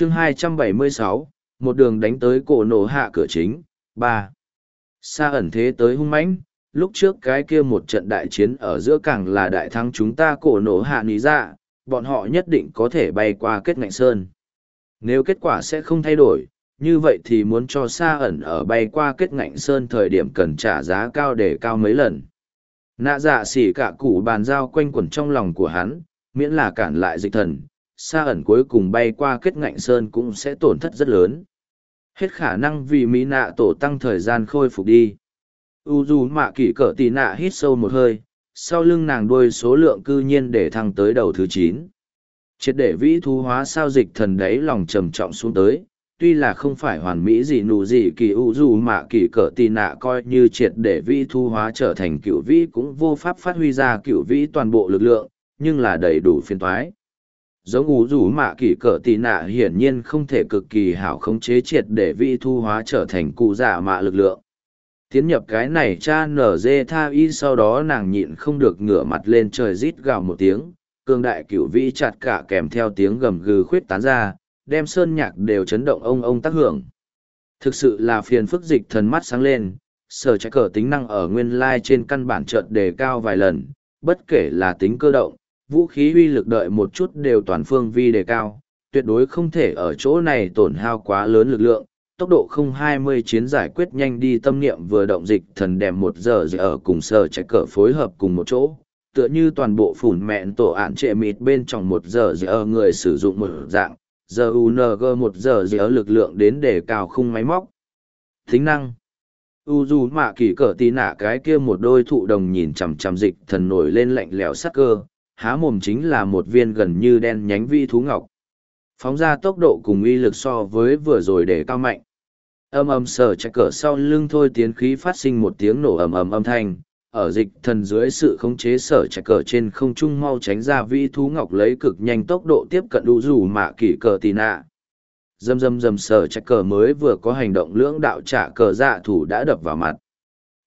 chương 276, một đường đánh tới cổ nổ hạ cửa chính, ba Xa ẩn thế tới hung mãnh, lúc trước cái kia một trận đại chiến ở giữa càng là đại thắng chúng ta cổ nổ hạ ní ra, dạ, bọn họ nhất định có thể bay qua kết ngạnh sơn. Nếu kết quả sẽ không thay đổi, như vậy thì muốn cho xa ẩn ở bay qua kết ngạnh sơn thời điểm cần trả giá cao để cao mấy lần. Nạ dạ xỉ cả củ bàn giao quanh quẩn trong lòng của hắn, miễn là cản lại dịch thần, xa ẩn cuối cùng bay qua kết ngạnh sơn cũng sẽ tổn thất rất lớn. Hết khả năng vì mỹ nạ tổ tăng thời gian khôi phục đi. U dù mạ kỷ cỡ tì nạ hít sâu một hơi, sau lưng nàng đuôi số lượng cư nhiên để thăng tới đầu thứ chín triệt để vĩ thú hóa sao dịch thần đấy lòng trầm trọng xuống tới tuy là không phải hoàn mỹ gì nụ gì kỳ u dù mạ kỳ cỡ tì nạ coi như triệt để vĩ thu hóa trở thành cựu vĩ cũng vô pháp phát huy ra cựu vĩ toàn bộ lực lượng nhưng là đầy đủ phiền thoái giống ủ rủ mạ kỳ cỡ tì nạ hiển nhiên không thể cực kỳ hảo khống chế triệt để vi thu hóa trở thành cụ giả mạ lực lượng. Tiến nhập cái này cha nở dê tha y, sau đó nàng nhịn không được ngửa mặt lên trời rít gào một tiếng cương đại cửu vĩ chặt cả kèm theo tiếng gầm gừ khuyết tán ra, đem sơn nhạc đều chấn động ông ông tác hưởng. Thực sự là phiền phức dịch thần mắt sáng lên, sở trái cờ tính năng ở nguyên lai trên căn bản trợt đề cao vài lần, bất kể là tính cơ động vũ khí uy lực đợi một chút đều toàn phương vi đề cao, tuyệt đối không thể ở chỗ này tổn hao quá lớn lực lượng, tốc độ không hai mươi chiến giải quyết nhanh đi tâm niệm vừa động dịch thần đèm một giờ giờ ở cùng sở chạy cờ phối hợp cùng một chỗ, tựa như toàn bộ phủn mẹn tổ ạn trệ mịt bên trong một giờ giờ người sử dụng một dạng, giờ UNG một giờ giờ lực lượng đến để cào khung máy móc. Tính năng u dù mạ kỳ cỡ tí nạ cái kia một đôi thụ đồng nhìn chằm chằm dịch thần nổi lên lạnh lẽo sắc cơ há mồm chính là một viên gần như đen nhánh vi thú ngọc. Phóng ra tốc độ cùng uy lực so với vừa rồi để cao mạnh. Âm âm sờ chạy cỡ sau lưng thôi tiến khí phát sinh một tiếng nổ ầm ầm âm thanh. Ở dịch thần dưới sự khống chế sở chạy cờ trên không trung mau tránh ra vi thú ngọc lấy cực nhanh tốc độ tiếp cận đủ rủ mạ kỷ cờ tì nạ. Dầm dầm dầm sở chạy cờ mới vừa có hành động lưỡng đạo trả cờ dạ thủ đã đập vào mặt.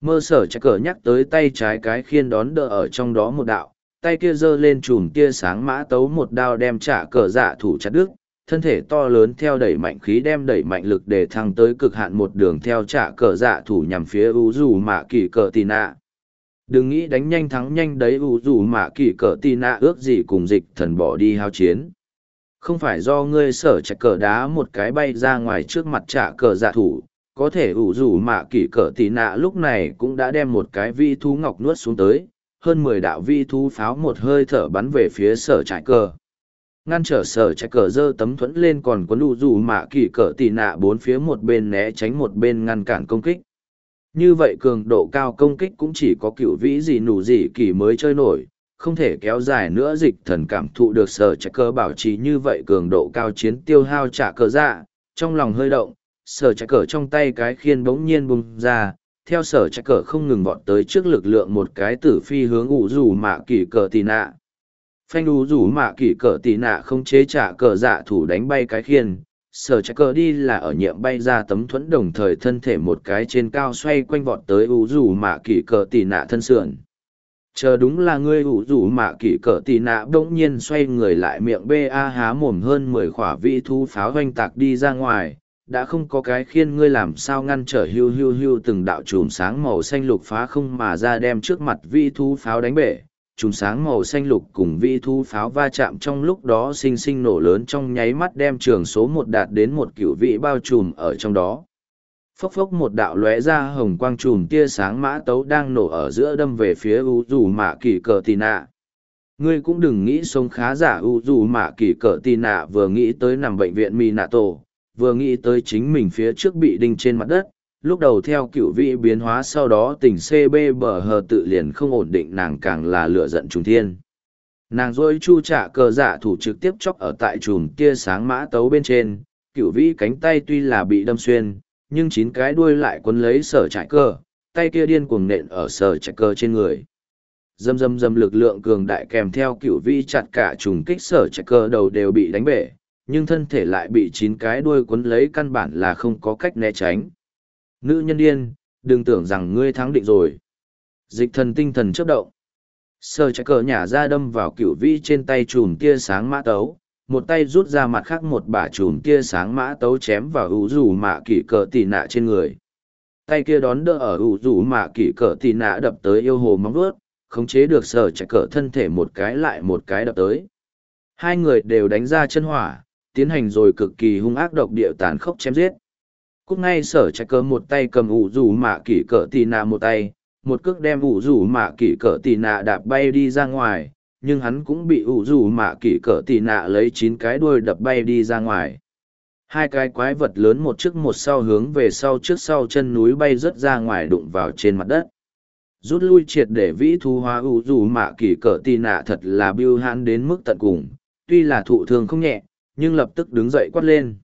Mơ sở chạy cờ nhắc tới tay trái cái khiên đón đỡ ở trong đó một đạo tay kia giơ lên chùm tia sáng mã tấu một đao đem trả cờ dạ thủ chặt đứt, thân thể to lớn theo đẩy mạnh khí đem đẩy mạnh lực để thăng tới cực hạn một đường theo trả cờ dạ thủ nhằm phía u dù mạ kỳ cờ tì nạ. Đừng nghĩ đánh nhanh thắng nhanh đấy, u dù mạ kỳ cờ tì nạ ước gì cùng dịch thần bỏ đi hao chiến. Không phải do ngươi sở chạy cờ đá một cái bay ra ngoài trước mặt trả cờ dạ thủ, có thể ủ rủ mạ kỳ cờ tì nạ lúc này cũng đã đem một cái vi thú ngọc nuốt xuống tới hơn mười đạo vi thú pháo một hơi thở bắn về phía sở trại cờ. Ngăn trở sở trại cờ dơ tấm thuẫn lên còn quấn đủ dù mạ kỳ cờ tì nạ bốn phía một bên né tránh một bên ngăn cản công kích. Như vậy cường độ cao công kích cũng chỉ có cựu vĩ gì nụ gì kỳ mới chơi nổi, không thể kéo dài nữa dịch thần cảm thụ được sở trại cờ bảo trì như vậy cường độ cao chiến tiêu hao trả cờ dạ trong lòng hơi động, sở trại cờ trong tay cái khiên bỗng nhiên bùng ra theo sở chạy cờ không ngừng vọt tới trước lực lượng một cái tử phi hướng ủ rủ mạ kỳ cờ tì nạ. Phanh ủ rủ mạ kỳ cờ tì nạ không chế trả cờ dạ thủ đánh bay cái khiên, sở chạy cờ đi là ở nhiệm bay ra tấm thuẫn đồng thời thân thể một cái trên cao xoay quanh vọt tới ủ rủ mạ kỳ cờ tì nạ thân sườn. Chờ đúng là ngươi ủ rủ mạ kỳ cờ tì nạ bỗng nhiên xoay người lại miệng ba há mồm hơn mười khỏa vị thu pháo oanh tạc đi ra ngoài đã không có cái khiên ngươi làm sao ngăn trở hưu hưu hưu từng đạo chùm sáng màu xanh lục phá không mà ra đem trước mặt vị thu pháo đánh bể. Chùm sáng màu xanh lục cùng vi thu pháo va chạm trong lúc đó sinh sinh nổ lớn trong nháy mắt đem trường số một đạt đến một cựu vị bao trùm ở trong đó. Phốc phốc một đạo lóe ra hồng quang trùm tia sáng mã tấu đang nổ ở giữa đâm về phía u dù mạ kỳ cờ tì nạ. Ngươi cũng đừng nghĩ sống khá giả, u dù mạ kỳ cờ tì nạ vừa nghĩ tới nằm bệnh viện mi nạ tổ vừa nghĩ tới chính mình phía trước bị đinh trên mặt đất, lúc đầu theo cựu vị biến hóa sau đó tình cb bờ hờ tự liền không ổn định nàng càng là lựa giận trùng thiên. Nàng dối chu trả cờ dạ thủ trực tiếp chóc ở tại chùm tia sáng mã tấu bên trên, cựu vĩ cánh tay tuy là bị đâm xuyên, nhưng chín cái đuôi lại quấn lấy sở trại cơ tay kia điên cuồng nện ở sở trại cơ trên người. Dâm dâm dâm lực lượng cường đại kèm theo cựu vĩ chặt cả trùng kích sở trại cơ đầu đều bị đánh bể nhưng thân thể lại bị chín cái đuôi quấn lấy căn bản là không có cách né tránh Nữ nhân điên, đừng tưởng rằng ngươi thắng định rồi. Dịch thần tinh thần chấp động. Sơ trái cờ nhả ra đâm vào cửu vĩ trên tay chùm tia sáng mã tấu. một tay rút ra mặt khác một bả chùm tia sáng mã tấu chém vào ủ rủ mạ kỷ cờ tì nạ trên người tay kia đón đỡ ở ủ rủ mạ kỷ cờ tì nạ đập tới yêu hồ móng vuốt khống chế được sở chạy cờ thân thể một cái lại một cái đập tới hai người đều đánh ra chân hỏa tiến hành rồi cực kỳ hung ác độc địa tàn khốc chém giết. Cúc ngay sở trái cờ một tay cầm ủ rủ mạ kỷ cỡ tì nạ một tay, một cước đem ủ rủ mạ kỷ cỡ tì nạ đạp bay đi ra ngoài, nhưng hắn cũng bị ủ rủ mạ kỷ cỡ tì nạ lấy chín cái đuôi đập bay đi ra ngoài. Hai cái quái vật lớn một trước một sau hướng về sau trước sau chân núi bay rớt ra ngoài đụng vào trên mặt đất. Rút lui triệt để vĩ thu hóa ủ rủ mạ kỷ cỡ tì nạ thật là biêu hãn đến mức tận cùng, tuy là thụ thương không nhẹ nhưng lập tức đứng dậy quát lên.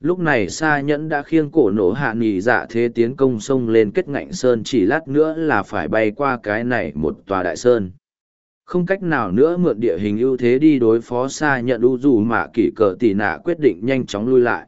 Lúc này sa nhẫn đã khiêng cổ nổ hạ nghỉ dạ thế tiến công sông lên kết ngạnh sơn chỉ lát nữa là phải bay qua cái này một tòa đại sơn. Không cách nào nữa mượn địa hình ưu thế đi đối phó Sa nhận u dù mà kỷ cờ tỷ nạ quyết định nhanh chóng lui lại.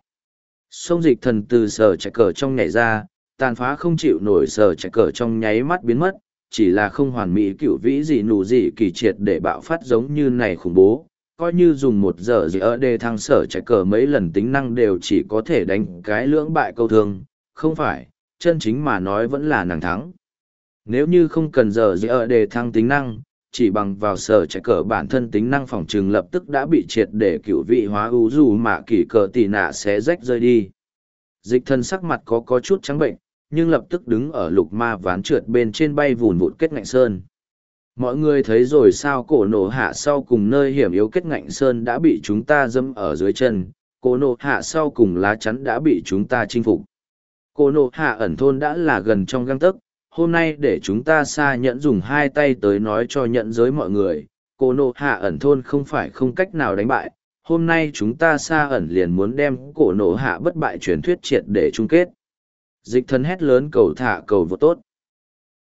Sông dịch thần từ sở chạy cờ trong nhảy ra, tàn phá không chịu nổi sở chạy cờ trong nháy mắt biến mất, chỉ là không hoàn mỹ cựu vĩ gì nụ gì kỳ triệt để bạo phát giống như này khủng bố coi như dùng một giờ gì ở đề thăng sở chạy cờ mấy lần tính năng đều chỉ có thể đánh cái lưỡng bại câu thương không phải chân chính mà nói vẫn là nàng thắng nếu như không cần giờ gì ở đề thăng tính năng chỉ bằng vào sở chạy cờ bản thân tính năng phòng trường lập tức đã bị triệt để cựu vị hóa ưu dù mà kỳ cờ tỷ nạ sẽ rách rơi đi. Dịch thân sắc mặt có có chút trắng bệnh, nhưng lập tức đứng ở lục ma ván trượt bên trên bay vùn vụt kết ngạnh sơn. Mọi người thấy rồi sao cổ nổ hạ sau cùng nơi hiểm yếu kết ngạnh sơn đã bị chúng ta dâm ở dưới chân, cổ nổ hạ sau cùng lá chắn đã bị chúng ta chinh phục. Cổ nổ hạ ẩn thôn đã là gần trong găng tấc, hôm nay để chúng ta xa nhẫn dùng hai tay tới nói cho nhận giới mọi người cổ nổ hạ ẩn thôn không phải không cách nào đánh bại hôm nay chúng ta xa ẩn liền muốn đem cổ nổ hạ bất bại truyền thuyết triệt để chung kết dịch thân hét lớn cầu thả cầu vô tốt